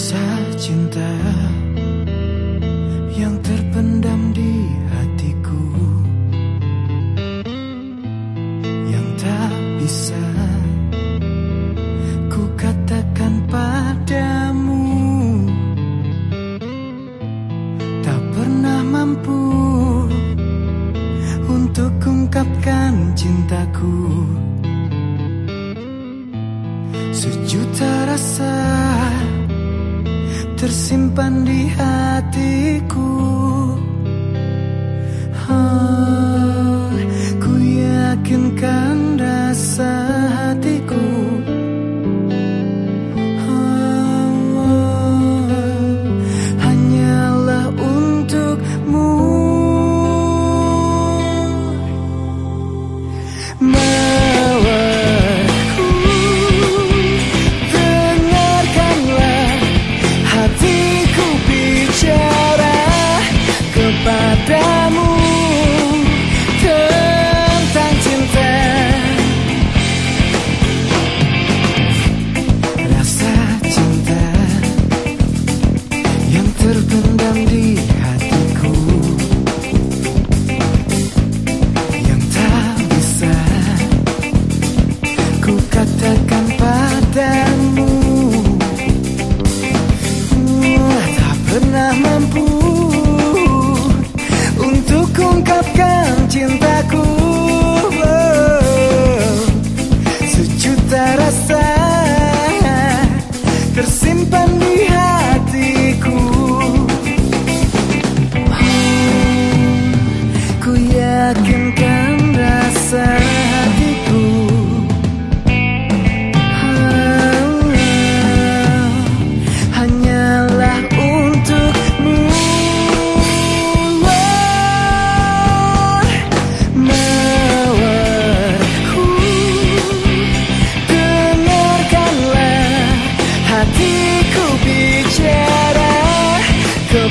kisah cinta yang terpendam di hatiku yang tak bisa ku katakan padamu. Tak pernah mampu untuk ungkapkan cintaku. Sejuta rasa tersimpan di hatiku. Oh, Ku yakinkan rasa hatiku. Oh, Hanyalah untukmu. mampu untuk ungkapkan cinta.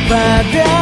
pada